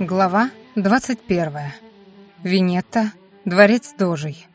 Глава 21. Винетта, дворец Дожей.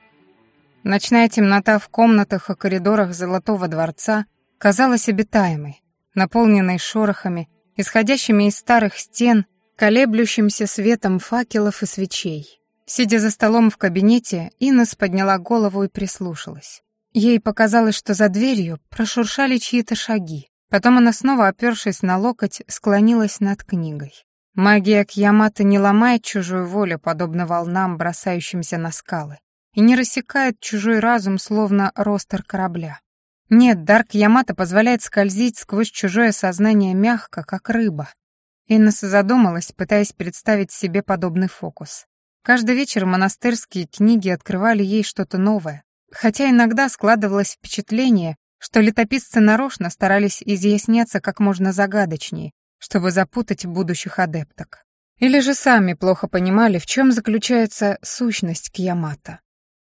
Ночная темнота в комнатах и коридорах Золотого дворца казалась обитаемой, наполненной шорохами, исходящими из старых стен, колеблющимся светом факелов и свечей. Сидя за столом в кабинете, Инес подняла голову и прислушалась. Ей показалось, что за дверью прошуршали чьи-то шаги. Потом она снова, опершись на локоть, склонилась над книгой. Магия Кьямата не ломает чужую волю, подобно волнам, бросающимся на скалы, и не рассекает чужой разум, словно ростер корабля. Нет, дар Кьямата позволяет скользить сквозь чужое сознание мягко, как рыба. Иннес задумалась, пытаясь представить себе подобный фокус. Каждый вечер монастырские книги открывали ей что-то новое, хотя иногда складывалось впечатление, что летописцы нарочно старались изъясняться как можно загадочнее, чтобы запутать будущих адепток. Или же сами плохо понимали, в чем заключается сущность Киямата.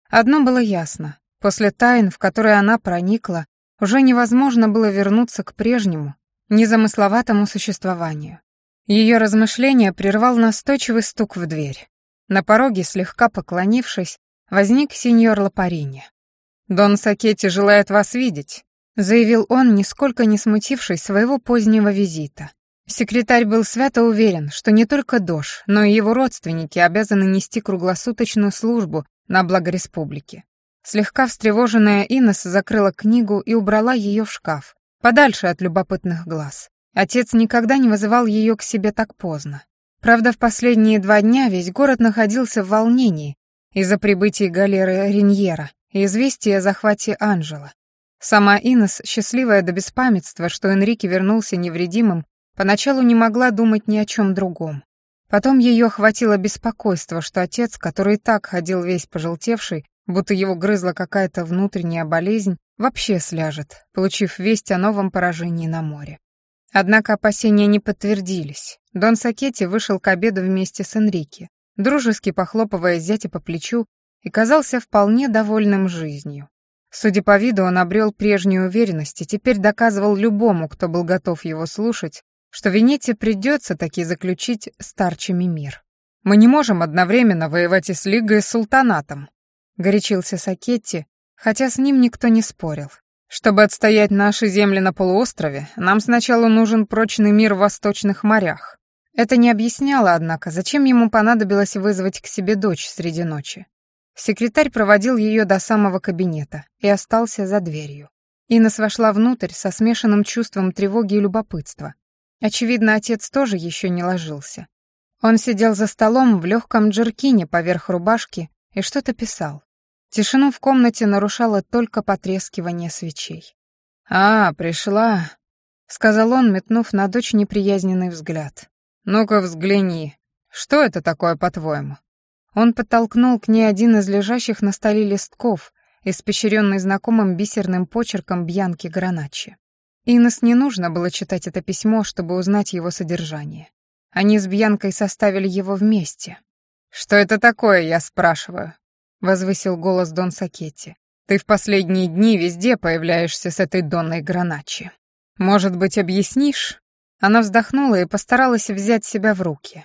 Одно было ясно. После тайн, в которые она проникла, уже невозможно было вернуться к прежнему, незамысловатому существованию. Ее размышления прервал настойчивый стук в дверь. На пороге, слегка поклонившись, возник сеньор Лапарини. «Дон Сакетти желает вас видеть», — заявил он, нисколько не смутившись своего позднего визита. Секретарь был свято уверен, что не только Дош, но и его родственники обязаны нести круглосуточную службу на благо республики. Слегка встревоженная Инес закрыла книгу и убрала ее в шкаф, подальше от любопытных глаз. Отец никогда не вызывал ее к себе так поздно. Правда, в последние два дня весь город находился в волнении из-за прибытия галеры Риньера и известия о захвате Анжела. Сама Инес, счастливая до беспамятства, что Энрике вернулся невредимым, Поначалу не могла думать ни о чем другом. Потом ее охватило беспокойство, что отец, который и так ходил весь пожелтевший, будто его грызла какая-то внутренняя болезнь, вообще сляжет, получив весть о новом поражении на море. Однако опасения не подтвердились. Дон Сакетти вышел к обеду вместе с Энрике, дружески похлопывая зятя по плечу, и казался вполне довольным жизнью. Судя по виду, он обрел прежнюю уверенность и теперь доказывал любому, кто был готов его слушать, что Венете придется таки заключить старчими мир. Мы не можем одновременно воевать и с Лигой, и с Султанатом, горячился Сакетти, хотя с ним никто не спорил. Чтобы отстоять наши земли на полуострове, нам сначала нужен прочный мир в восточных морях. Это не объясняло, однако, зачем ему понадобилось вызвать к себе дочь среди ночи. Секретарь проводил ее до самого кабинета и остался за дверью. Инес вошла внутрь со смешанным чувством тревоги и любопытства. Очевидно, отец тоже еще не ложился. Он сидел за столом в легком джеркине поверх рубашки и что-то писал. Тишину в комнате нарушало только потрескивание свечей. «А, пришла», — сказал он, метнув на дочь неприязненный взгляд. «Ну-ка взгляни. Что это такое, по-твоему?» Он подтолкнул к ней один из лежащих на столе листков, испещренный знакомым бисерным почерком Бьянки Граначи. Инес не нужно было читать это письмо, чтобы узнать его содержание. Они с Бьянкой составили его вместе. «Что это такое, я спрашиваю?» — возвысил голос Дон Сакетти. «Ты в последние дни везде появляешься с этой Донной Граначи. Может быть, объяснишь?» Она вздохнула и постаралась взять себя в руки.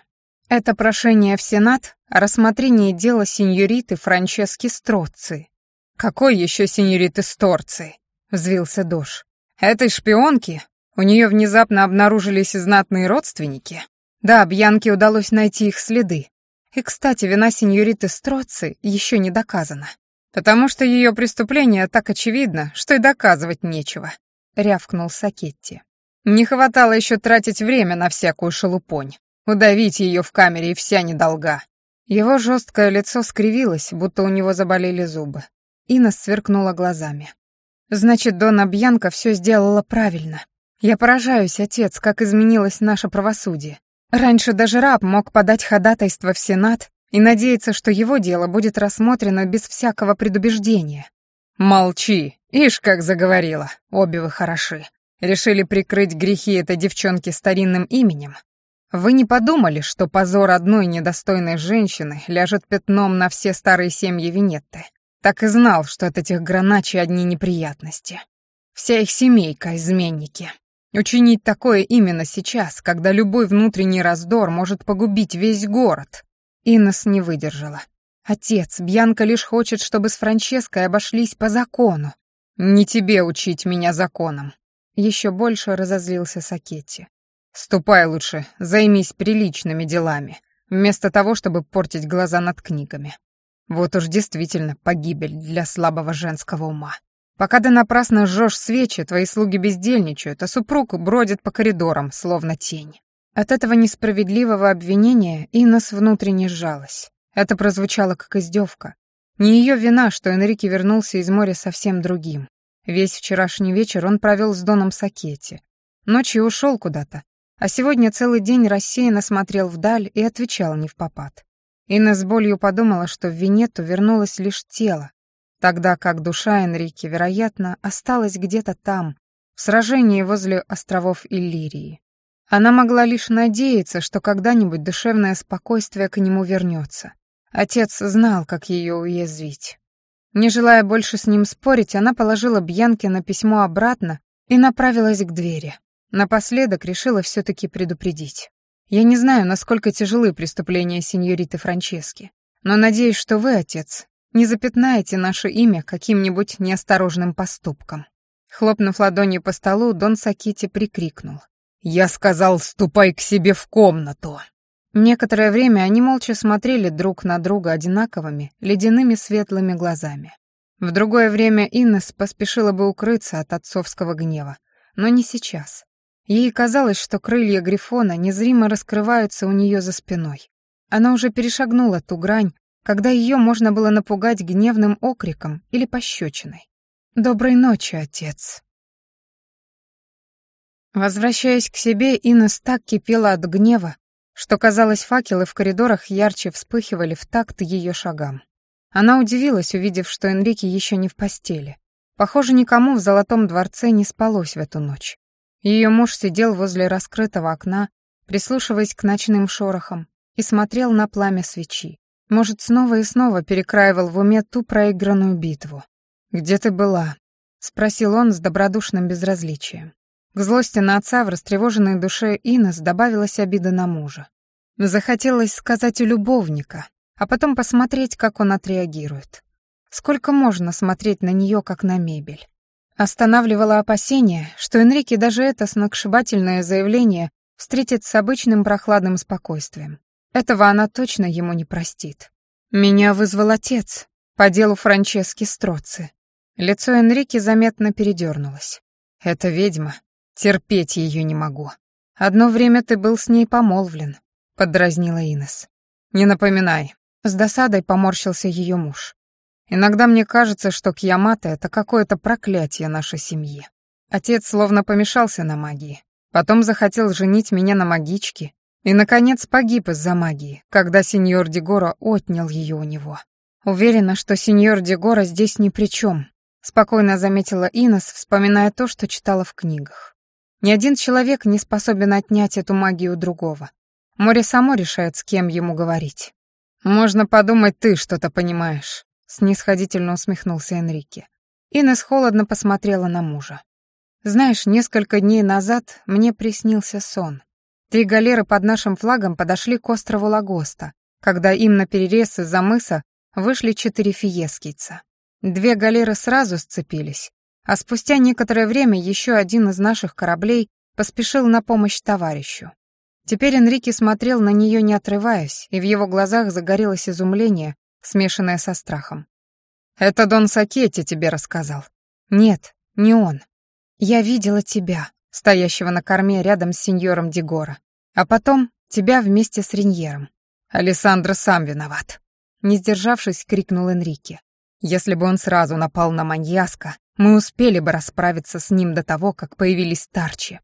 Это прошение в Сенат о рассмотрении дела сеньориты Франчески Строци. «Какой еще сеньориты Сторци?» — взвился Дош. Этой шпионки? У нее внезапно обнаружились знатные родственники? Да, Бьянке удалось найти их следы. И, кстати, вина сеньориты Строци еще не доказана. Потому что ее преступление так очевидно, что и доказывать нечего, — рявкнул Сакетти. Не хватало еще тратить время на всякую шелупонь. Удавить ее в камере и вся недолга. Его жесткое лицо скривилось, будто у него заболели зубы. Инна сверкнула глазами. Значит, Дона Бьянка все сделала правильно. Я поражаюсь, отец, как изменилось наше правосудие. Раньше даже раб мог подать ходатайство в Сенат и надеяться, что его дело будет рассмотрено без всякого предубеждения. «Молчи, ишь как заговорила, обе вы хороши. Решили прикрыть грехи этой девчонки старинным именем? Вы не подумали, что позор одной недостойной женщины ляжет пятном на все старые семьи Венетты? Так и знал, что от этих граначей одни неприятности. Вся их семейка — изменники. Учинить такое именно сейчас, когда любой внутренний раздор может погубить весь город. Иннес не выдержала. Отец, Бьянка лишь хочет, чтобы с Франческой обошлись по закону. Не тебе учить меня законам. Еще больше разозлился Сакетти. Ступай лучше, займись приличными делами, вместо того, чтобы портить глаза над книгами. Вот уж действительно погибель для слабого женского ума. Пока ты напрасно жжешь свечи, твои слуги бездельничают, а супруг бродит по коридорам, словно тень. От этого несправедливого обвинения Иннес внутренне сжалась. Это прозвучало как издевка. Не ее вина, что Энрике вернулся из моря совсем другим. Весь вчерашний вечер он провел с Доном Сакетти. Ночью ушел куда-то, а сегодня целый день рассеянно смотрел вдаль и отвечал не в попад. Инна с болью подумала, что в Венету вернулось лишь тело, тогда как душа Энрике, вероятно, осталась где-то там, в сражении возле островов Иллирии. Она могла лишь надеяться, что когда-нибудь душевное спокойствие к нему вернется. Отец знал, как ее уязвить. Не желая больше с ним спорить, она положила Бьянке на письмо обратно и направилась к двери. Напоследок решила все-таки предупредить. «Я не знаю, насколько тяжелы преступления сеньориты Франчески, но надеюсь, что вы, отец, не запятнаете наше имя каким-нибудь неосторожным поступком». Хлопнув ладонью по столу, Дон Сакити прикрикнул. «Я сказал, ступай к себе в комнату!» Некоторое время они молча смотрели друг на друга одинаковыми, ледяными светлыми глазами. В другое время Иннес поспешила бы укрыться от отцовского гнева, но не сейчас. Ей казалось, что крылья Грифона незримо раскрываются у нее за спиной. Она уже перешагнула ту грань, когда ее можно было напугать гневным окриком или пощечиной. «Доброй ночи, отец!» Возвращаясь к себе, Инес так кипела от гнева, что, казалось, факелы в коридорах ярче вспыхивали в такт ее шагам. Она удивилась, увидев, что Энрике еще не в постели. Похоже, никому в Золотом дворце не спалось в эту ночь. Ее муж сидел возле раскрытого окна, прислушиваясь к ночным шорохам, и смотрел на пламя свечи. Может, снова и снова перекраивал в уме ту проигранную битву. «Где ты была?» — спросил он с добродушным безразличием. К злости на отца в растревоженной душе Инес добавилась обида на мужа. Захотелось сказать у любовника, а потом посмотреть, как он отреагирует. Сколько можно смотреть на нее, как на мебель? Останавливало опасение, что Энрике даже это сногсшибательное заявление встретит с обычным прохладным спокойствием. Этого она точно ему не простит. Меня вызвал отец по делу Франчески Строци. Лицо Энрике заметно передернулось. «Это ведьма. Терпеть ее не могу. Одно время ты был с ней помолвлен», — поддразнила Инес. «Не напоминай». С досадой поморщился ее муж. «Иногда мне кажется, что Кьямата — это какое-то проклятие нашей семьи. Отец словно помешался на магии. Потом захотел женить меня на магичке, и, наконец, погиб из-за магии, когда сеньор Дегора отнял ее у него. Уверена, что сеньор Дегора здесь ни при чем, спокойно заметила Инес, вспоминая то, что читала в книгах. Ни один человек не способен отнять эту магию у другого. Море само решает, с кем ему говорить. «Можно подумать, ты что-то понимаешь», — снисходительно усмехнулся Энрике. Инес холодно посмотрела на мужа. «Знаешь, несколько дней назад мне приснился сон. Три галеры под нашим флагом подошли к острову Лагоста, когда им на перерез из-за мыса вышли четыре фиескийца. Две галеры сразу сцепились, а спустя некоторое время еще один из наших кораблей поспешил на помощь товарищу. Теперь Энрике смотрел на нее не отрываясь, и в его глазах загорелось изумление, смешанное со страхом. «Это Дон Сакетти тебе рассказал?» «Нет, не он. Я видела тебя, стоящего на корме рядом с сеньором Дегора. А потом тебя вместе с Риньером. Алессандро сам виноват. Не сдержавшись, крикнул Энрике. Если бы он сразу напал на маньяска, мы успели бы расправиться с ним до того, как появились Тарчи.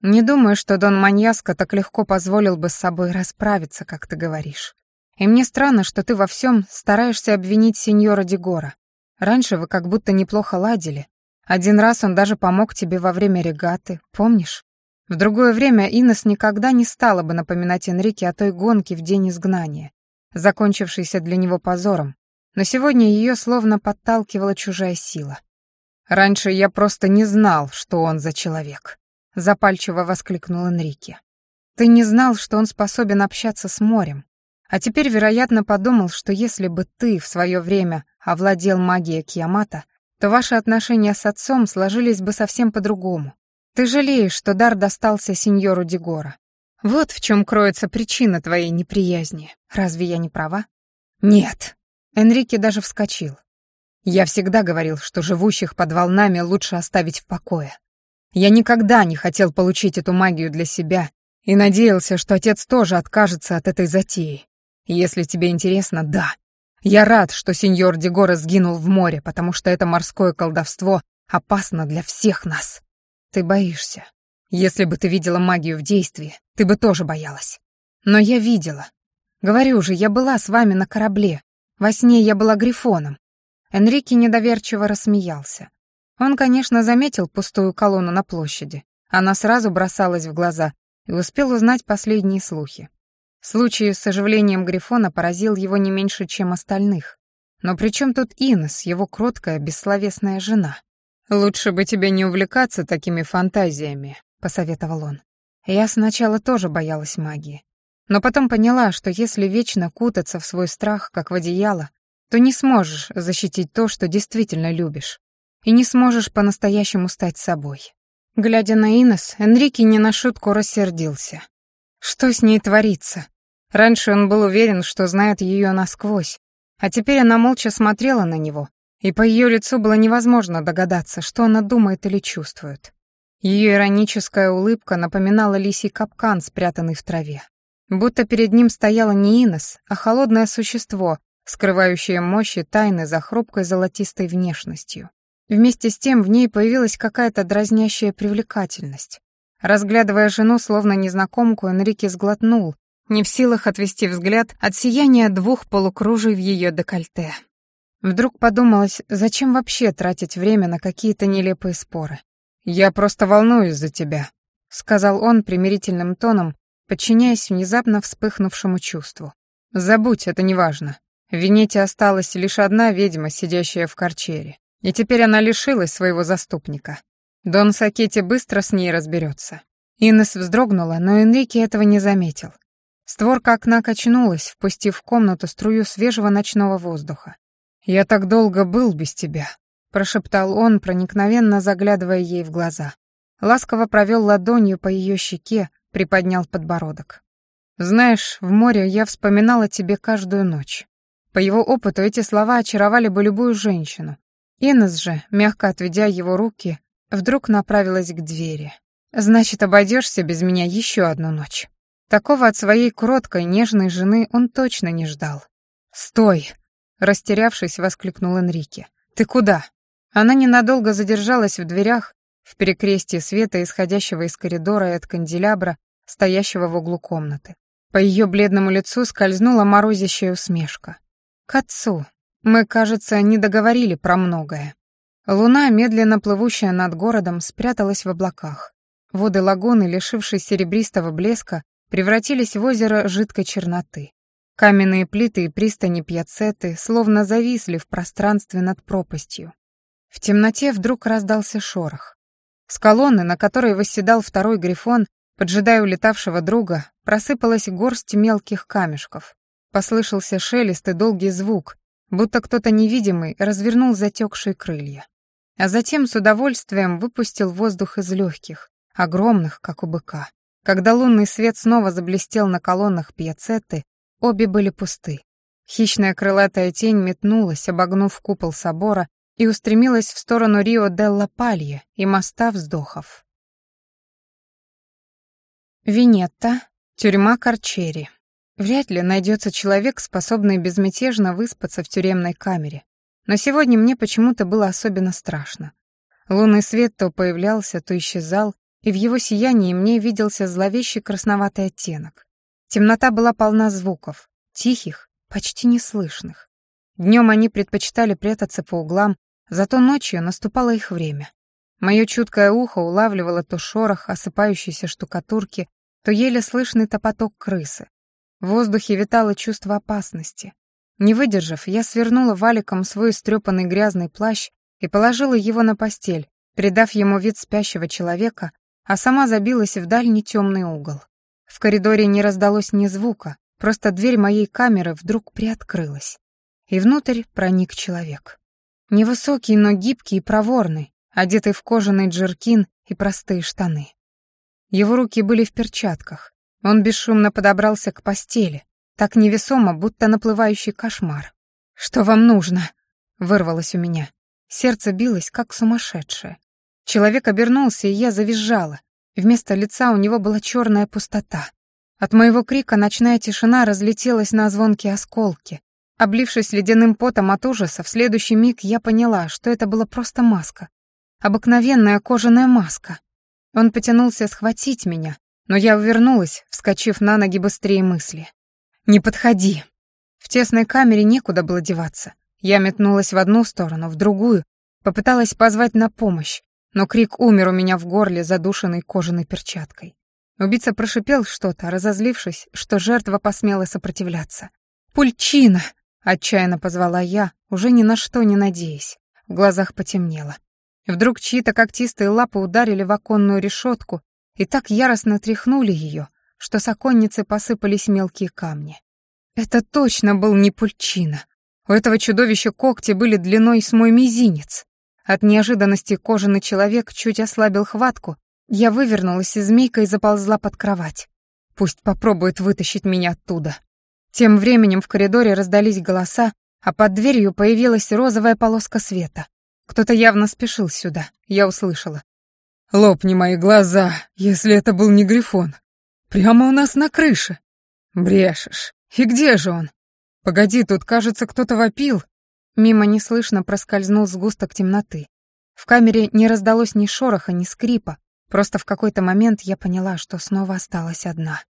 Не думаю, что Дон Маньяска так легко позволил бы с собой расправиться, как ты говоришь. И мне странно, что ты во всем стараешься обвинить сеньора Дегора. Раньше вы как будто неплохо ладили, один раз он даже помог тебе во время регаты, помнишь? В другое время Инес никогда не стала бы напоминать Энрике о той гонке в день изгнания, закончившейся для него позором, но сегодня ее словно подталкивала чужая сила. Раньше я просто не знал, что он за человек», — запальчиво воскликнул Энрике. «Ты не знал, что он способен общаться с морем, а теперь, вероятно, подумал, что если бы ты в свое время овладел магией Киамата, то ваши отношения с отцом сложились бы совсем по-другому. Ты жалеешь, что дар достался сеньору Дегора. Вот в чем кроется причина твоей неприязни. Разве я не права? Нет. Энрике даже вскочил. Я всегда говорил, что живущих под волнами лучше оставить в покое. Я никогда не хотел получить эту магию для себя и надеялся, что отец тоже откажется от этой затеи. Если тебе интересно, да. Я рад, что сеньор Дегора сгинул в море, потому что это морское колдовство опасно для всех нас. Ты боишься. Если бы ты видела магию в действии, ты бы тоже боялась. Но я видела. Говорю же, я была с вами на корабле. Во сне я была грифоном. Энрике недоверчиво рассмеялся. Он, конечно, заметил пустую колонну на площади. Она сразу бросалась в глаза и успел узнать последние слухи. Случай с оживлением Грифона поразил его не меньше, чем остальных. Но при чем тут Инес, его кроткая, бессловесная жена? «Лучше бы тебе не увлекаться такими фантазиями», — посоветовал он. Я сначала тоже боялась магии. Но потом поняла, что если вечно кутаться в свой страх, как в одеяло, то не сможешь защитить то, что действительно любишь. И не сможешь по-настоящему стать собой. Глядя на Инес, Энрике не на шутку рассердился. Что с ней творится? Раньше он был уверен, что знает ее насквозь, а теперь она молча смотрела на него, и по ее лицу было невозможно догадаться, что она думает или чувствует. Ее ироническая улыбка напоминала лисий капкан, спрятанный в траве. Будто перед ним стояла не Инес, а холодное существо, скрывающее мощь и тайны за хрупкой золотистой внешностью. Вместе с тем в ней появилась какая-то дразнящая привлекательность. Разглядывая жену, словно незнакомку, Энрике сглотнул, не в силах отвести взгляд от сияния двух полукружий в ее декольте. Вдруг подумалось, зачем вообще тратить время на какие-то нелепые споры. «Я просто волнуюсь за тебя», — сказал он примирительным тоном, подчиняясь внезапно вспыхнувшему чувству. «Забудь, это неважно. В Венете осталась лишь одна ведьма, сидящая в корчере, и теперь она лишилась своего заступника. Дон Сакетти быстро с ней разберется. Инес вздрогнула, но Энрике этого не заметил. Створка окна качнулась, впустив в комнату струю свежего ночного воздуха. «Я так долго был без тебя», — прошептал он, проникновенно заглядывая ей в глаза. Ласково провел ладонью по ее щеке, приподнял подбородок. «Знаешь, в море я вспоминала о тебе каждую ночь. По его опыту эти слова очаровали бы любую женщину. Инес же, мягко отведя его руки, вдруг направилась к двери. «Значит, обойдешься без меня еще одну ночь». Такого от своей кроткой, нежной жены он точно не ждал. «Стой!» — растерявшись, воскликнул Энрике. «Ты куда?» Она ненадолго задержалась в дверях, в перекрестии света, исходящего из коридора и от канделябра, стоящего в углу комнаты. По ее бледному лицу скользнула морозящая усмешка. «К отцу. Мы, кажется, не договорили про многое». Луна, медленно плывущая над городом, спряталась в облаках. Воды лагуны, лишившись серебристого блеска, превратились в озеро жидкой черноты. Каменные плиты и пристани пьяцеты словно зависли в пространстве над пропастью. В темноте вдруг раздался шорох. С колонны, на которой восседал второй грифон, поджидая улетавшего друга, просыпалась горсть мелких камешков. Послышался шелест и долгий звук, будто кто-то невидимый развернул затекшие крылья. А затем с удовольствием выпустил воздух из легких, огромных, как у быка. Когда лунный свет снова заблестел на колоннах пьяцетты, обе были пусты. Хищная крылатая тень метнулась, обогнув купол собора, и устремилась в сторону Рио-делла-Палье и моста вздохов. Винетта, тюрьма Корчери. Вряд ли найдется человек, способный безмятежно выспаться в тюремной камере. Но сегодня мне почему-то было особенно страшно. Лунный свет то появлялся, то исчезал, и в его сиянии мне виделся зловещий красноватый оттенок. Темнота была полна звуков, тихих, почти неслышных. Днем они предпочитали прятаться по углам, зато ночью наступало их время. Мое чуткое ухо улавливало то шорох осыпающейся штукатурки, то еле слышный топоток крысы. В воздухе витало чувство опасности. Не выдержав, я свернула валиком свой истрепанный грязный плащ и положила его на постель, придав ему вид спящего человека, а сама забилась в дальний темный угол. В коридоре не раздалось ни звука, просто дверь моей камеры вдруг приоткрылась. И внутрь проник человек. Невысокий, но гибкий и проворный, одетый в кожаный джеркин и простые штаны. Его руки были в перчатках. Он бесшумно подобрался к постели, так невесомо, будто наплывающий кошмар. «Что вам нужно?» — вырвалось у меня. Сердце билось, как сумасшедшее. Человек обернулся, и я завизжала. Вместо лица у него была черная пустота. От моего крика ночная тишина разлетелась на звонкие осколки. Облившись ледяным потом от ужаса, в следующий миг я поняла, что это была просто маска. Обыкновенная кожаная маска. Он потянулся схватить меня, но я увернулась, вскочив на ноги быстрее мысли. «Не подходи!» В тесной камере некуда было деваться. Я метнулась в одну сторону, в другую, попыталась позвать на помощь, но крик умер у меня в горле, задушенный кожаной перчаткой. Убийца прошипел что-то, разозлившись, что жертва посмела сопротивляться. «Пульчина!» — отчаянно позвала я, уже ни на что не надеясь. В глазах потемнело. Вдруг чьи-то когтистые лапы ударили в оконную решетку и так яростно тряхнули ее, что с оконницы посыпались мелкие камни. Это точно был не пульчина. У этого чудовища когти были длиной с мой мизинец. От неожиданности кожаный человек чуть ослабил хватку, я вывернулась и заползла под кровать. Пусть попробует вытащить меня оттуда. Тем временем в коридоре раздались голоса, а под дверью появилась розовая полоска света. Кто-то явно спешил сюда, я услышала. «Лопни мои глаза, если это был не Грифон. Прямо у нас на крыше. Брешешь. И где же он? Погоди, тут, кажется, кто-то вопил». Мимо неслышно проскользнул сгусток темноты. В камере не раздалось ни шороха, ни скрипа. Просто в какой-то момент я поняла, что снова осталась одна.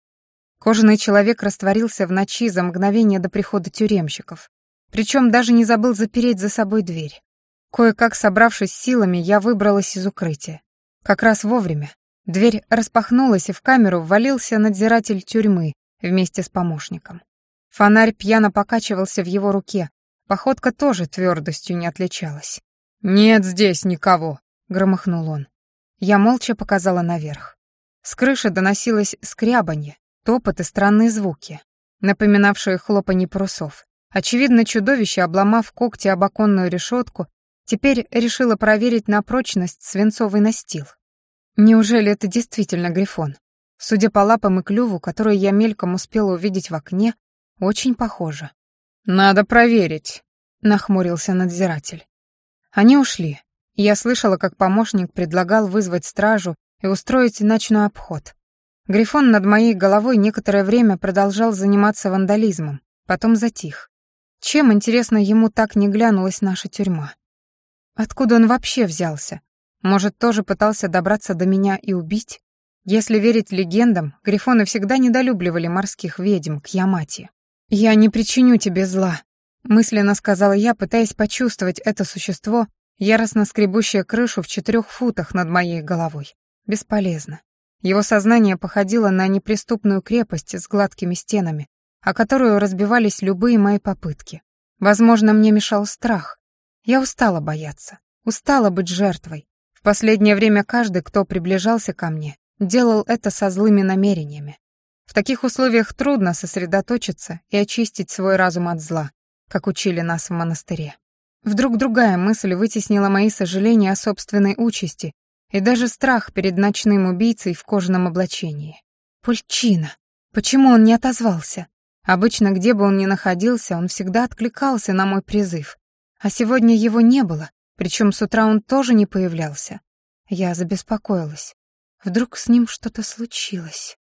Кожаный человек растворился в ночи за мгновение до прихода тюремщиков. Причем даже не забыл запереть за собой дверь. Кое-как собравшись силами, я выбралась из укрытия. Как раз вовремя. Дверь распахнулась, и в камеру ввалился надзиратель тюрьмы вместе с помощником. Фонарь пьяно покачивался в его руке. Походка тоже твердостью не отличалась. «Нет здесь никого», — громыхнул он. Я молча показала наверх. С крыши доносилось скрябанье, топот и странные звуки, напоминавшие хлопанье парусов. Очевидно, чудовище, обломав когти об оконную решетку, Теперь решила проверить на прочность свинцовый настил. Неужели это действительно грифон? Судя по лапам и клюву, которые я мельком успела увидеть в окне, очень похоже. «Надо проверить», — нахмурился надзиратель. Они ушли. Я слышала, как помощник предлагал вызвать стражу и устроить ночной обход. Грифон над моей головой некоторое время продолжал заниматься вандализмом, потом затих. Чем, интересно, ему так не глянулась наша тюрьма? Откуда он вообще взялся? Может, тоже пытался добраться до меня и убить? Если верить легендам, грифоны всегда недолюбливали морских ведьм к Ямати. «Я не причиню тебе зла», — мысленно сказала я, пытаясь почувствовать это существо, яростно скребущее крышу в четырех футах над моей головой. Бесполезно. Его сознание походило на неприступную крепость с гладкими стенами, о которую разбивались любые мои попытки. Возможно, мне мешал страх, я устала бояться, устала быть жертвой. В последнее время каждый, кто приближался ко мне, делал это со злыми намерениями. В таких условиях трудно сосредоточиться и очистить свой разум от зла, как учили нас в монастыре. Вдруг другая мысль вытеснила мои сожаления о собственной участи и даже страх перед ночным убийцей в кожаном облачении. Пульчина. Почему он не отозвался? Обычно, где бы он ни находился, он всегда откликался на мой призыв. А сегодня его не было, причем с утра он тоже не появлялся. Я забеспокоилась. Вдруг с ним что-то случилось.